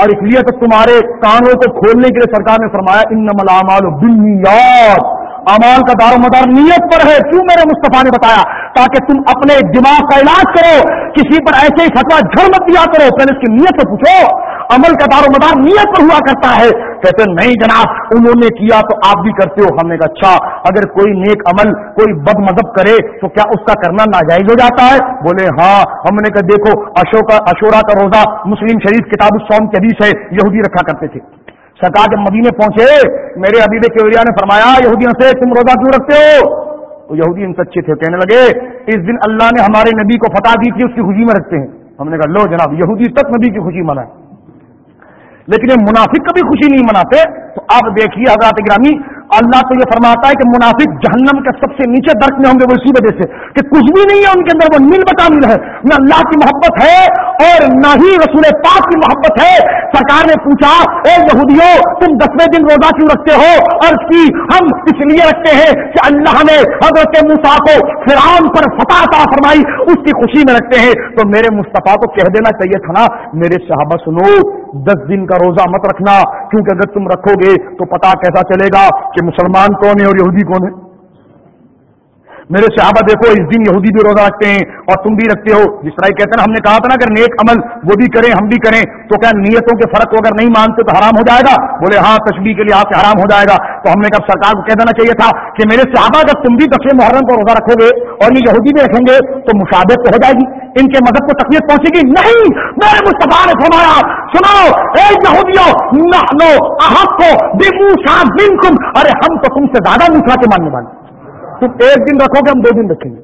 [SPEAKER 1] اور اس لیے تو تمہارے کانوں کو کھولنے کے لیے سرکار نے فرمایا ان ملامال بنیاد امال کا دار و مدار نیت پر ہے۔ کیوں میرے مصطفیٰ نے بتایا؟ تاکہ تم اپنے دماغ کا علاج کرو، کسی پر ایسے ہی فتوا جھڑ مت دیا کرو۔ پہلے اس کی نیت سے پوچھو۔ عمل کا دار و مدار نیت پر ہوا کرتا ہے۔ کہتے نہیں جناب، انہوں نے کیا تو آپ بھی کرتے ہو۔ ہم نے کہا اچھا اگر کوئی نیک عمل، کوئی بد مذہب کرے تو کیا اس کا کرنا ناجائز ہو جاتا ہے؟ بولے ہاں۔ ہم نے کہا، دیکھو اشوکا اشورا کا روزہ مسلم شریف کتاب السوم کے حدیث ہے، یہودی رکھا کرتے تھے۔ سرکار جب مدینے پہنچے، میرے حبیب کیوریا نے فرمایا، یہودیوں سے تم روزہ کیوں رکھتے ہو؟ تو یہودی ان سچے تھے، کہنے لگے، اس دن اللہ نے ہمارے نبی کو فتح دی تھی، اس کی خوشی میں رکھتے ہیں۔ ہم نے کہا، لو جناب، یہودی تک نبی کی خوشی منائے۔ لیکن یہ منافق کبھی خوشی نہیں مناتے۔ تو آپ دیکھیے حضرات گرامی اللہ تو یہ فرماتا ہے کہ منافق جہنم کے سب سے نیچے درک میں ہوں گے وہ اسی وجہ سے کہ کچھ بھی نہیں ہے ان کے اندر، وہ نیل بتا مل ہے۔ نہ اللہ کی محبت ہے اور نہ ہی رسول پاک کی محبت ہے۔ سرکار نے پوچھا، اے یہودیوں، تم دسویں دن روزہ کیوں رکھتے ہو؟ اور کی ہم اس لیے رکھتے ہیں کہ اللہ نے حضرت موسا کو فرعون پر فتح عطا فرمائی، اس کی خوشی میں رکھتے ہیں۔ تو میرے مصطفیٰ کو کہہ دینا چاہیے تھا نا، میرے صحابہ سنو، دس دن کا روزہ مت رکھنا، کیونکہ اگر تم رکھو گے تو پتا کیسا چلے گا کہ مسلمان کون ہے اور یہودی کون ہے میرے صحابہ دیکھو، اس دن یہودی بھی روزہ رکھتے ہیں اور تم بھی رکھتے ہو۔ جس طرح کہتے ہیں ہم نے کہا تھا نا، اگر نیک عمل وہ بھی کریں، ہم بھی کریں، تو کیا نیتوں کے فرق کو اگر نہیں مانتے تو حرام ہو جائے گا؟ بولے ہاں تشبیح کے لیے آپ سے حرام ہو جائے گا۔ تو ہم نے کب سرکار کو کہہ دینا چاہیے تھا کہ میرے صحابہ اگر تم بھی دس محرم کو روزہ رکھو گے اور یہ یہودی بھی رکھیں گے، تو مشابت ہو جائے گی۔ ان کے مذہب کو تکلیف پہنچے گی؟ نہیں! میرے مصطفیٰ نے فرمایا سنو اے یہودیوں، نحنو احق بموسیٰ منکم۔ ارے، ہم تو تم سے زیادہ موسیٰ کے ماننے والے تم ایک دن رکھو گے ہم دو دن رکھیں گے۔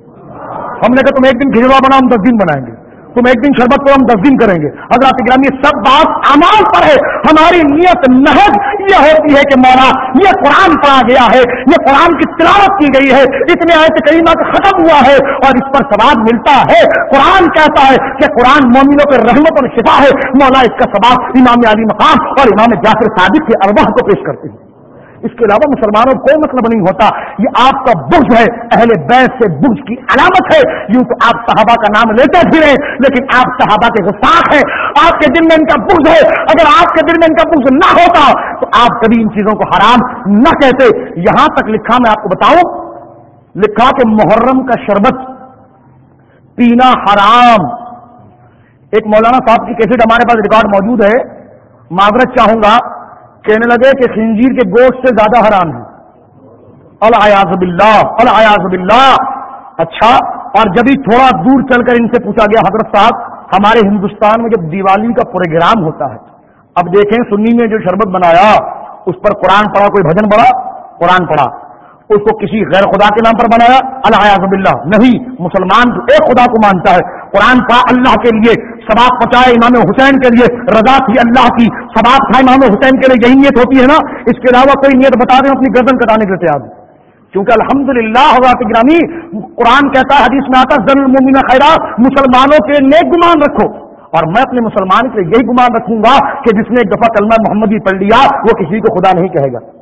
[SPEAKER 1] ہم نے کہا تم ایک دن کھجڑا بنا ہم دس دن بنائیں گے۔ تم ایک دن شربت کو ہم دس دن کریں گے۔ حضرات گرامی سب بات امال پر ہے۔ ہماری نیت نہج یہ ہوتی ہے کہ مولا، یہ قرآن پڑھا گیا ہے، یہ قرآن کی تلاوت کی گئی ہے۔ اتنے آیت کریمہ کا ختم ہوا ہے اور اس پر سواب ملتا ہے۔ قرآن کہتا ہے کہ قرآن مومنوں کے رحمت اور شفا ہے۔ مولا اس کا سواب امام علی مقام اور امام جعفر صادق کے ارواح کو پیش کرتے ہیں۔ اس کے علاوہ مسلمانوں کو کوئی مطلب نہیں ہوتا۔ یہ آپ کا برج ہے، اہل بیت سے برج کی علامت ہے۔ یوں تو آپ صحابہ کا نام لیتے پھرے لیکن آپ صحابہ کے گستاخ ہیں۔ آپ کے دل میں ان کا برج ہے۔ اگر آپ کے دل میں ان کا برج نہ ہوتا، تو آپ کبھی ان چیزوں کو حرام نہ کہتے۔ یہاں تک لکھا میں آپ کو بتاؤں، لکھا کہ محرم کا شربت پینا حرام۔ ایک مولانا صاحب کی کیسٹ ہمارے پاس ریکارڈ موجود ہے۔ معذرت چاہوں گا کہنے لگے کہ خنزیر کے گوشت سے زیادہ حرام ہے۔ الیاز باللہ الیاز باللہ۔ اچھا اور جب ہی تھوڑا دور چل کر ان سے پوچھا گیا، حضرت صاحب، ہمارے ہندوستان میں جب دیوالی کا پروگرام ہوتا ہے، اب دیکھیں سنی نے جو شربت بنایا، اس پر قرآن پڑھا، کوئی بھجن پڑھا، قرآن پڑھا۔ اس کو کسی غیر خدا کے نام پر بنایا الحاظ اللہ نہیں، مسلمان ایک خدا کو مانتا ہے، قرآن پا اللہ کے لیے ثباب پچائے امام حسین کے لیے، رضا تھی اللہ کی ثباب تھا امام حسین کے لیے، یہی نیت ہوتی ہے نا؟ اس کے علاوہ کوئی نیت بتا دیں، اپنی گردن کٹانے کے تیار کیونکہ الحمد للہ گرامی، قرآن کہتا ہے، حدیث میں آتا زر خیرات مسلمانوں کے نیک گمان رکھو۔ اور میں اپنے مسلمان کے لیے یہی گمان رکھوں گا کہ جس نے ایک دفعہ کلمہ محمدی پڑھ لیا، وہ کسی کو خدا نہیں کہے گا۔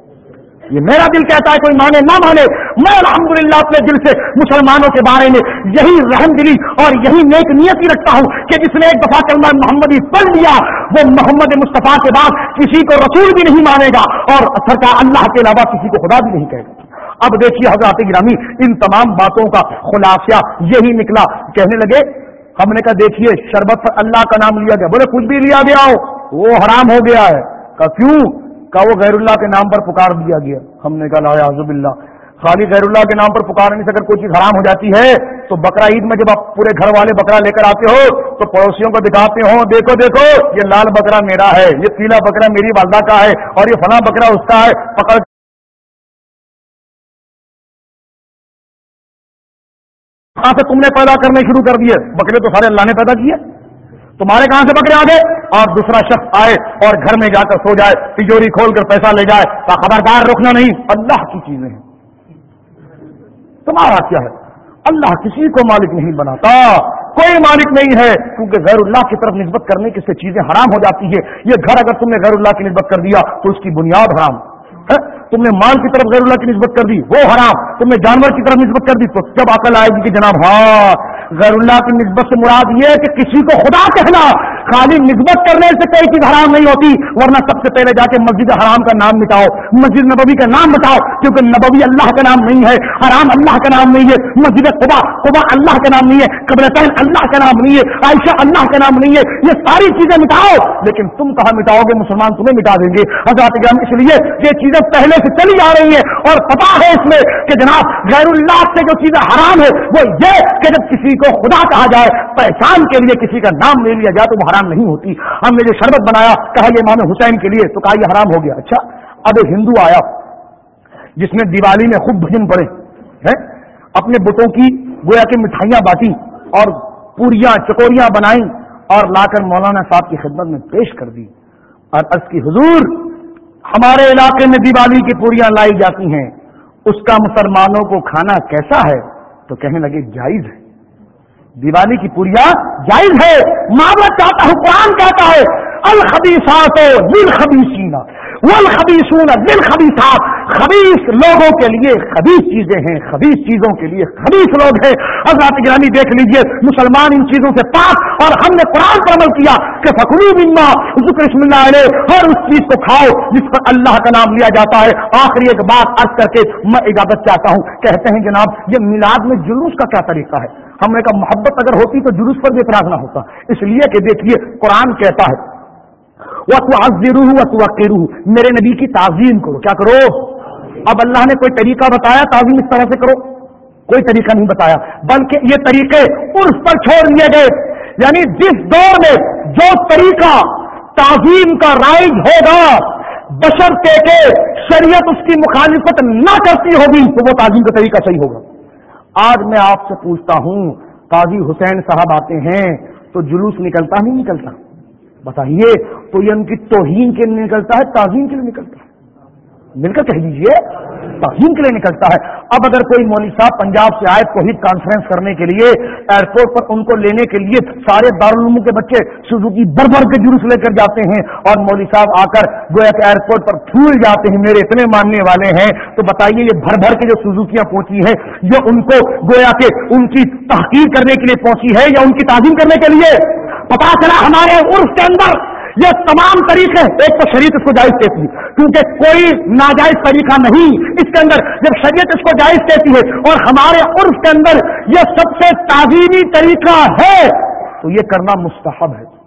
[SPEAKER 1] یہ میرا دل کہتا ہے کوئی مانے نہ مانے، میں الحمدللہ اپنے دل سے مسلمانوں کے بارے میں یہی رحم دلی اور یہی نیک نیتی رکھتا ہوں کہ جس نے ایک دفعہ کلمہ محمدی پڑھ لیا، وہ محمد مصطفیٰ کے بعد کسی کو رسول بھی نہیں مانے گا اور سرکار اللہ کے علاوہ کسی کو خدا بھی نہیں کہے گا۔ اب دیکھیے حضرات گرامی، ان تمام باتوں کا خلاصہ یہی نکلا۔ کہنے لگے، ہم نے کہا دیکھیے، شربت پر اللہ کا نام لیا گیا، بولے کچھ بھی لیا گیا ہو، وہ حرام ہو گیا ہے۔ کہا، کیوں؟ کہا وہ غیر اللہ کے نام پر پکار دیا گیا۔ ہم نے کہا لا حضب اللہ۔ خالی غیر اللہ کے نام پر پکارنے سے اگر کوئی چیز حرام ہو جاتی ہے، تو بکرا عید میں جب آپ پورے گھر والے بکرا لے کر آتے ہو، تو پڑوسیوں کو دکھاتے ہو، دیکھو دیکھو، یہ لال بکرا میرا ہے، یہ پیلا بکرا میری والدہ کا ہے، اور یہ فلاں بکرا اس کا ہے۔ پکڑ کہاں سے تم نے پیدا کرنے شروع کر دیے؟ بکرے تو سارے اللہ نے پیدا کیے۔ تمہارے کہاں سے بکرے آ گئے اور دوسرا شخص آئے اور گھر میں جا کر سو جائے، تجوری کھول کر پیسہ لے جائے تو خبردار رکنا نہیں، اللہ کی چیزیں ہیں۔ تمہارا کیا ہے؟ اللہ کسی کو مالک نہیں بناتا۔ کوئی مالک نہیں ہے، کیونکہ غیر اللہ کی طرف نسبت کرنے کی سے چیزیں حرام ہو جاتی ہے یہ گھر اگر تم نے غیر اللہ کی نسبت کر دیا، تو اس کی بنیاد حرام۔ تم نے مال کی طرف غیر اللہ کی نسبت کر دی، وہ حرام۔ تم نے جانور کی طرف نسبت کر دی، تو جب عقل آئے گی کہ جناب ہاں غیر اللہ کی نسبت سے مراد یہ ہے کہ کسی کو خدا کہنا خالی نسبت کرنے سے کوئی چیز حرام نہیں ہوتی، ورنہ سب سے پہلے جا کے مسجد حرام کا نام مٹاؤ، مسجد نبوی کا نام بتاؤ، کیونکہ نبوی اللہ کا نام نہیں ہے، حرام اللہ کا نام نہیں ہے، مسجد خدا خدا اللہ کا نام نہیں ہے، قبر اللہ کا نام نہیں ہے، عائشہ اللہ کا نام نہیں ہے، یہ ساری چیزیں مٹاؤ، لیکن تم کہاں مٹاؤ گے؟ مسلمان تمہیں مٹا دیں گے۔ حضرات اس لیے یہ چیزیں پہلے سے چلی آ رہی ہے اور پتا ہے اس میں کہ جناب غیر اللہ سے جو چیزیں حرام ہے وہ یہ کہ جب کسی کو خدا کہا جائے، پہچان کے لیے کسی کا نام لے لیا جائے، تو وہ حرام حرام نہیں ہوتی۔ ہم نے جو شربت بنایا، کہا یہ امام حسین کے لیے، تو کہا یہ حرام ہو گیا۔ اچھا اب ایک ہندو آیا، جس نے دیوالی میں خوب بھجن پڑے اپنے بتوں کی گویا کی مٹھائیاں بانٹی اور پوریاں، چکوریاں بنائی اور لا کر مولانا صاحب کی خدمت میں پیش کر دی۔ اور اس کی حضور، ہمارے علاقے میں دیوالی کی پوریاں لائی جاتی ہیں۔ اس کا مسلمانوں کو کھانا کیسا ہے؟ تو کہنے لگے، جائز ہے۔ دیوالی کی پوریا جائز ہے۔ معاملہ چاہتا ہوں قرآن کہتا ہے الخبیسات دل خبیسینا والخبیسون دل خبیسات خبیص لوگوں کے لیے خبیص چیزیں ہیں خبیص چیزوں کے لیے خبیص لوگ ہیں۔ حضرات گرانی دیکھ لیجیے، مسلمان ان چیزوں سے پاک اور ہم نے قرآن پر عمل کیا کہ فخری بما ذکر اسم اللہ علیہ ہر اس چیز کو کھاؤ جس پر اللہ کا نام لیا جاتا ہے۔ آخری ایک بات عرض کر کے میں اجازت چاہتا ہوں، کہتے ہیں جناب، یہ میلاد میں جلوس کا کیا طریقہ ہے؟ ہم نے کہا محبت اگر ہوتی تو جلوس پر بھی اعتراض نہ ہوتا۔ اس لیے کہ دیکھیے، قرآن کہتا ہے وہ روح میرے نبی کی تعظیم کرو۔ کیا کرو؟ اب اللہ نے کوئی طریقہ بتایا، تعظیم اس طرح سے کرو؟ کوئی طریقہ نہیں بتایا، بلکہ یہ طریقے عرف پر چھوڑ دیے گئے۔ یعنی جس دور میں جو طریقہ تعظیم کا رائج ہوگا بشرتے کے شریعت اس کی مخالفت نہ کرتی ہوگی، تو وہ تعظیم کا طریقہ صحیح ہوگا۔ آج میں آپ سے پوچھتا ہوں، قاضی حسین صاحب آتے ہیں تو جلوس نکلتا نہیں نکلتا۔ بتائیے، تو یہ ان کی توہین کے لیے نکلتا ہے، تعظیم کے لیے نکلتا ہے؟ مل کر کہہ دیجیے تعظیم کے لیے نکلتا ہے۔ اب اگر کوئی مولوی صاحب پنجاب سے آئے کوئی کانفرنس کرنے کے لیے ایئرپورٹ پر ان کو لینے کے لیے سارے دارالعلوم کے بچے سوزوکی بر بر کے جلوس لے کر جاتے ہیں اور مولوی صاحب آ کر گویا کہ ایئرپورٹ پر پھول جاتے ہیں، میرے اتنے ماننے والے ہیں۔ تو بتائیے یہ بھر بھر کے جو سوزوکیاں پہنچی ہیں جو ان کو گویا کہ ان کی تحقیق کرنے کے لیے پہنچی ہے یا ان کی تعظیم کرنے کے لیے؟ پتا چلا ہمارے عرف کے اندر یہ تمام طریقے ایک تو شریعت اس کو جائز کہتی ہے، کیونکہ کوئی ناجائز طریقہ نہیں۔ اس کے اندر جب شریعت اس کو جائز کہتی ہے اور ہمارے عرف کے اندر یہ سب سے تعظیمی طریقہ ہے، تو یہ کرنا مستحب ہے۔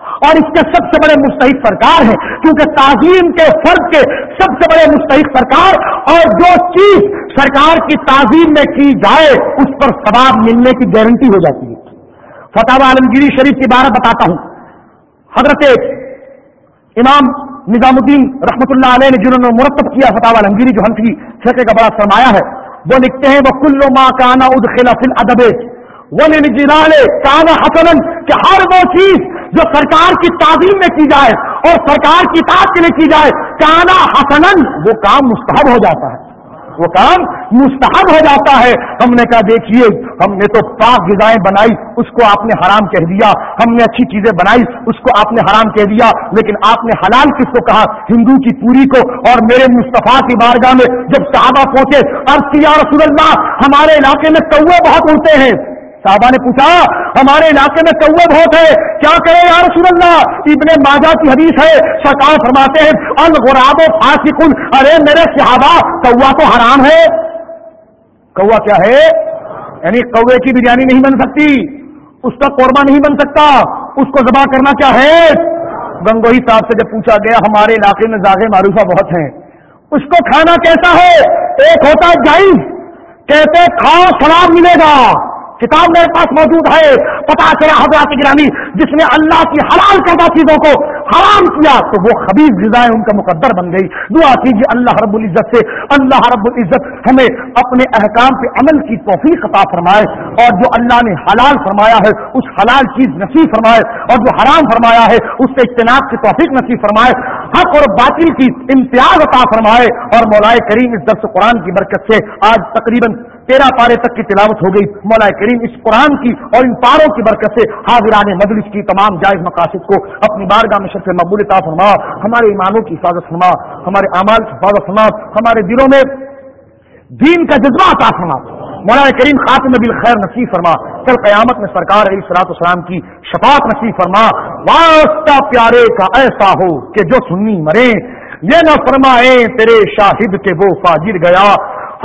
[SPEAKER 1] اور اس کے سب سے بڑے مستحق سرکار ہیں، کیونکہ تعظیم کے فرد کے سب سے بڑے مستحق سرکار اور جو چیز سرکار کی تعظیم میں کی جائے، اس پر ثواب ملنے کی گارنٹی ہو جاتی ہے۔ فتح عالمگیری شریف کی بارہ بتاتا ہوں۔ حضرت امام نظام الدین رحمت اللہ علیہ نے جنہوں نے مرتب کیا فتح علمگیری جو ہنفی فقہ کا بڑا سرمایہ ہے، وہ لکھتے ہیں، وہ کلو ماں کانا ادخلا فل ادب وہ کانا حسن کہ ہر وہ چیز جو سرکار کی تعظیم میں کی جائے اور سرکار کی تعداد کے لیے کی جائے، کانا حسن وہ کام مستحب ہو جاتا ہے۔ وہ کام مستحب ہو جاتا ہے۔ ہم نے کہا، دیکھیے، ہم نے تو پاک غذائیں بنائی، اس کو آپ نے حرام کہہ دیا۔ ہم نے اچھی چیزیں بنائی، اس کو آپ نے حرام کہہ دیا۔ لیکن آپ نے حلال کس کو کہا؟ ہندو کی پوری کو۔ اور میرے مصطفیٰ کی بارگاہ میں جب صحابہ پہنچے کیا، رسول اللہ، ہمارے علاقے میں کوے بہت اڑتے ہیں۔ صحابہ نے پوچھا، ہمارے علاقے میں کوے بہت ہے؟ کیا کرے یا رسول اللہ؟ ابن ماجا کی حدیث ہے، سرکار فرماتے ہیں، الغراب و فاسقن ارے میرے صحابہ، کوا تو حرام ہے۔ کوا کیا ہے؟ یعنی کوے کی بریانی نہیں بن سکتی، اس کا قورمہ نہیں بن سکتا، اس کو ذبح کرنا کیا ہے؟ گنگوئی صاحب سے جب پوچھا گیا، ہمارے علاقے میں زاغے معروفہ بہت ہیں۔ اس کو کھانا کیسا ہے؟ ایک ہوتا ہے جائز، کہتے کھاؤ سلام ملے گا۔ کتاب میرے پاس موجود ہے پتا چلا حضرات گرامی، جس میں اللہ کی حلال کردہ چیزوں کو حرام کیا تو وہ خبیز غذائیں ان کا مقدر بن گئی۔ دعا کیجیے اللہ رب العزت سے، اللہ رب العزت ہمیں اپنے احکام پہ عمل کی توفیق عطا فرمائے اور جو اللہ نے حلال فرمایا ہے، اس حلال چیز نصیب فرمائے اور جو حرام فرمایا ہے، اس سے اجتناب کی توفیق نصیب فرمائے۔ حق اور باطل کی امتیاز عطا فرمائے اور مولائے کریم اس درس قرآن کی برکت سے آج تقریباً تیرہ پارے تک کی تلاوت ہو گئی۔ مولا کریم اس قرآن کی اور ان پاروں کی برکت سے حاضران مجلس کی تمام جائز مقاصد کو اپنی بارگاہ میں شرف مقبول تا فرما، ہمارے ایمانوں کی حفاظت فرما، ہمارے اعمال کی حفاظت فرما، ہمارے دلوں میں دین کا جذبہ عطا فرما۔ مولانا کریم خاتم نبی خیر نصیب فرما، کل قیامت میں سرکار علیہ سلاط اسلام کی شفاعت نصیب فرما۔ واسطہ پیارے کا ایسا ہو کہ جو سنی مرے، یہ نہ فرمائے تیرے شاہد کے وہ فاجر گیا۔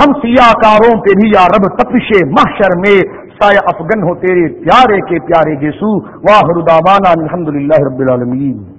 [SPEAKER 1] ہم سیاہ کاروں پہ بھی یا رب تپش محشر میں سایہ افغن ہو تیرے پیارے کے پیارے گیسو واہ الحمد رب العالمین۔